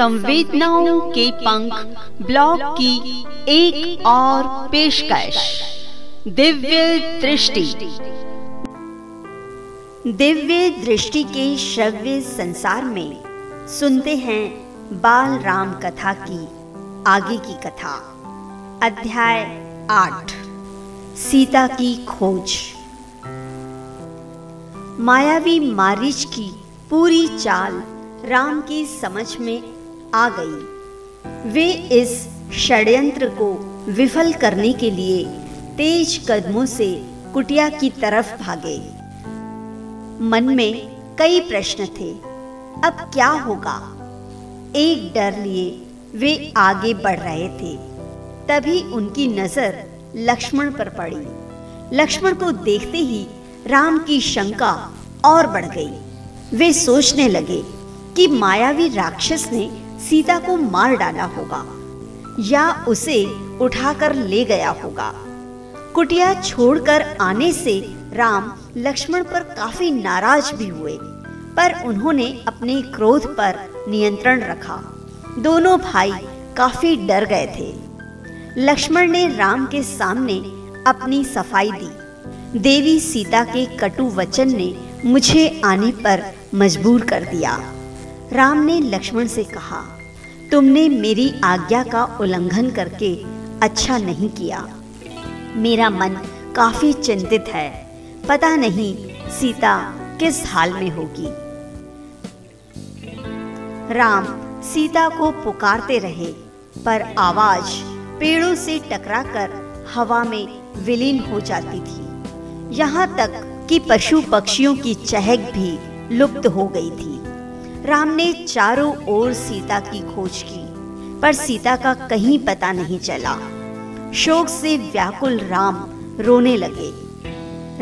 संवेदनाओं के पंख ब्लॉग की एक और पेशकश। दिव्य दृष्टि। दिव्य दृष्टि के श्रव्य संसार में सुनते हैं बाल राम कथा की आगे की कथा। अध्याय आठ। सीता की खोज। मायावी मारिच की पूरी चाल राम की समझ में आ गई। वे इस षड्यंत्र को विफल करने के लिए तेज कदमों से कुटिया की तरफ़ भागे। मन में कई प्रश्न थे, अब क्या होगा? एक डर लिए वे आगे बढ़ रहे थे। तभी उनकी नज़र लक्ष्मण पर पड़ी। लक्ष्मण को देखते ही राम की शंका और बढ़ गई। वे सोचने लगे कि मायावी राक्षस ने सीता को मार डाला होगा या उसे उठाकर ले गया होगा। कुटिया छोड़कर आने से राम लक्ष्मण पर काफ़ी नाराज़ भी हुए, पर उन्होंने अपने क्रोध पर नियंत्रण रखा। दोनों भाई काफ़ी डर गए थे। लक्ष्मण ने राम के सामने अपनी सफ़ाई दी। देवी सीता के कटु वचन ने मुझे आने पर मजबूर कर दिया। राम ने लक्ष्मण से कहा, तुमने मेरी आज्ञा का उल्लंघन करके अच्छा नहीं किया। मेरा मन काफ़ी चिंतित है। पता नहीं सीता किस हाल में होगी। राम सीता को पुकारते रहे, पर आवाज़ पेड़ों से टकराकर हवा में विलीन हो जाती थी। यहाँ तक कि पशु पक्षियों की चहक भी लुप्त हो गई थी। राम ने चारों ओर सीता की खोज की, पर सीता का कहीं पता नहीं चला। शोक से व्याकुल राम रोने लगे।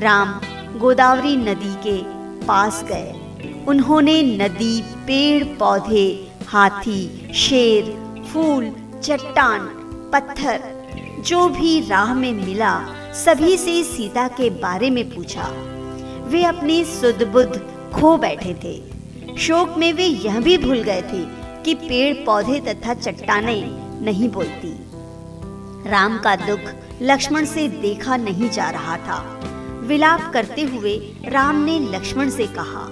राम गोदावरी नदी के पास गए। उन्होंने नदी, पेड़, पौधे, हाथी, शेर, फूल, चट्टान, पत्थर, जो भी राह में मिला, सभी से सीता के बारे में पूछा। वे अपनी सुध बुद्ध खो बैठे थे। शोक में वे यह भी भूल गए थे कि पेड़ पौधे तथा चट्टाने नहीं बोलती। राम का दुख लक्ष्मण से देखा नहीं जा रहा था। विलाप करते हुए राम ने लक्ष्मण से कहा,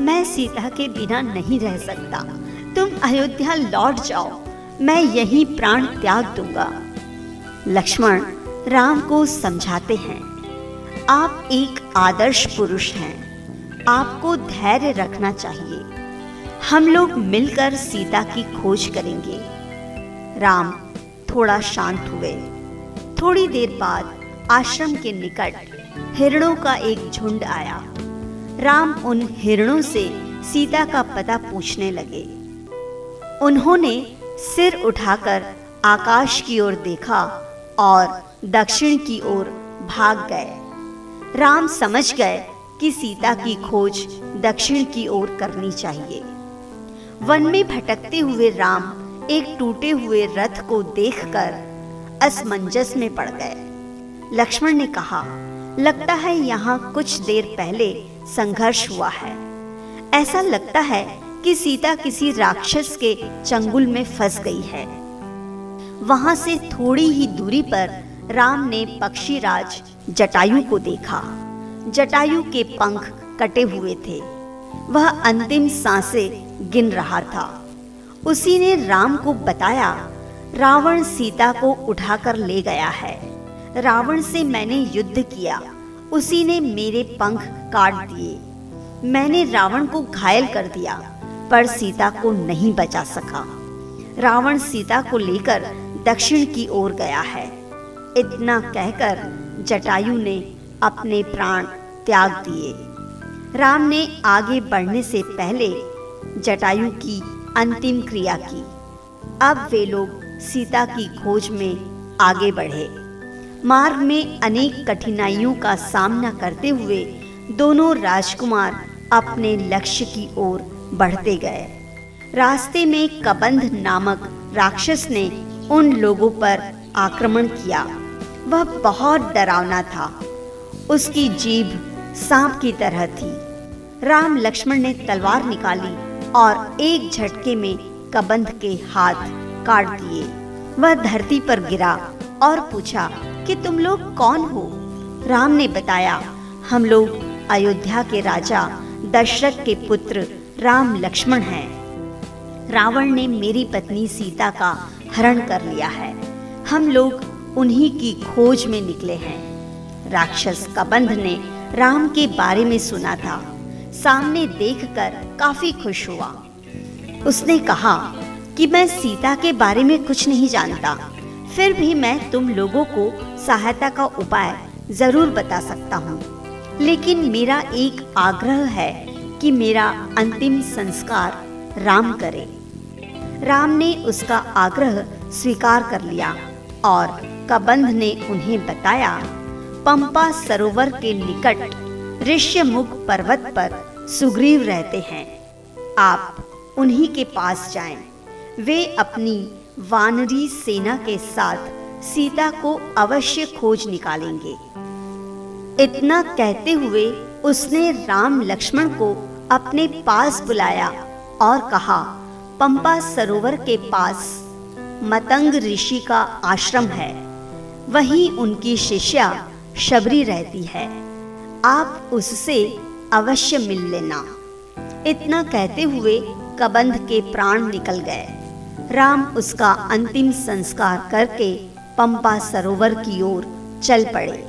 मैं सीता के बिना नहीं रह सकता। तुम अयोध्या लौट जाओ। मैं यही प्राण त्याग दूँगा। लक्ष्मण राम को समझाते हैं, आप एक आदर्श पुरुष हैं। आपको धैर्य रखना चाहिए। हम लोग मिलकर सीता की खोज करेंगे। राम, थोड़ा शांत हुए। थोड़ी देर बाद आश्रम के निकट हिरणों का एक झुंड आया। राम उन हिरणों से सीता का पता पूछने लगे। उन्होंने सिर उठाकर आकाश की ओर देखा और दक्षिण की ओर भाग गए। राम समझ गए कि सीता की खोज दक्षिण की ओर करनी चाहिए। वन में भटकते हुए राम एक टूटे हुए रथ को देखकर असमंजस में पड़ गए। लक्ष्मण ने कहा, लगता है यहाँ कुछ देर पहले संघर्ष हुआ है। ऐसा लगता है कि सीता किसी राक्षस के चंगुल में फंस गई है। वहाँ से थोड़ी ही दूरी पर राम ने पक्षीराज जटायु को देखा। जटायु के पंख कटे हुए थे। वह अंतिम साँसें गिन रहा था। उसी ने राम को बताया, रावण सीता को उठाकर ले गया है। रावण से मैंने युद्ध किया। उसी ने मेरे पंख काट दिए। मैंने रावण को घायल कर दिया, पर सीता को नहीं बचा सका। रावण सीता को लेकर दक्षिण की ओर गया है। इतना कहकर जटायु ने अपने प्राण त्याग दिए। राम ने आगे बढ़ने से पहले जटायु की अंतिम क्रिया की। अब वे लोग सीता की खोज में आगे बढ़े। मार्ग में अनेक कठिनाइयों का सामना करते हुए दोनों राजकुमार अपने लक्ष्य की ओर बढ़ते गए। रास्ते में कबंध नामक राक्षस ने उन लोगों पर आक्रमण किया। वह बहुत डरावना था। उसकी जीभ सांप की तरह थी। राम लक्ष्मण ने तलवार निकाली और एक झटके में कबंध के हाथ काट दिए। वह धरती पर गिरा और पूछा कि तुम लोग कौन हो? राम ने बताया, हम लोग अयोध्या के राजा, दशरथ के पुत्र राम लक्ष्मण हैं। रावण ने मेरी पत्नी सीता का हरण कर लिया है। हम लोग उन्हीं की खोज में निकले हैं। राक्षस कबंध ने राम के बारे में सुना था। सामने देखकर काफ़ी खुश हुआ। उसने कहा कि मैं सीता के बारे में कुछ नहीं जानता। फिर भी मैं तुम लोगों को सहायता का उपाय ज़रूर बता सकता हूँ। लेकिन मेरा एक आग्रह है कि मेरा अंतिम संस्कार राम करे। राम ने उसका आग्रह स्वीकार कर लिया और कबंध ने उन्हें बताया पंपा सरोवर के निकट ऋष्यमुख पर्वत पर सुग्रीव रहते हैं। आप उन्हीं के पास जाएँ। वे अपनी वानरी सेना के साथ सीता को अवश्य खोज निकालेंगे। इतना कहते हुए उसने राम लक्ष्मण को अपने पास बुलाया और कहा, पंपा सरोवर के पास मतंग ऋषि का आश्रम है। वहीं उनकी शिष्या शबरी रहती है। आप उससे अवश्य मिल लेना। इतना कहते हुए कबंध के प्राण निकल गए। राम उसका अंतिम संस्कार करके पंपा सरोवर की ओर चल पड़े।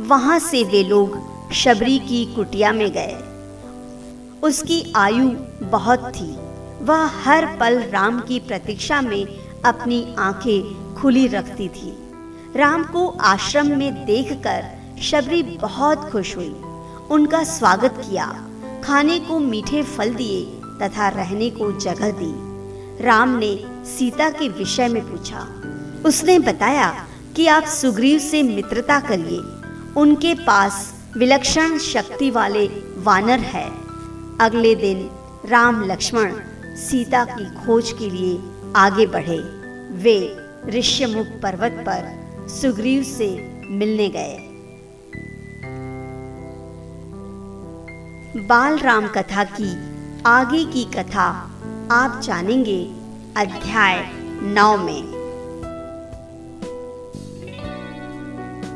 वहाँ से वे लोग शबरी की कुटिया में गए। उसकी आयु बहुत थी। वह हर पल राम की प्रतीक्षा में अपनी आँखें खुली रखती थी। राम को आश्रम में देखकर शबरी बहुत खुश हुई। उनका स्वागत किया। खाने को मीठे फल दिए तथा रहने को जगह दी। राम ने सीता के विषय में पूछा। उसने बताया कि आप सुग्रीव से मित्रता करिए। उनके पास विलक्षण शक्ति वाले वानर है। अगले दिन राम लक्ष्मण सीता की खोज के लिए आगे बढ़े। वे ऋष्यमुख पर्वत पर सुग्रीव से मिलने गए। बाल राम कथा की आगे की कथा आप जानेंगे अध्याय नौ में।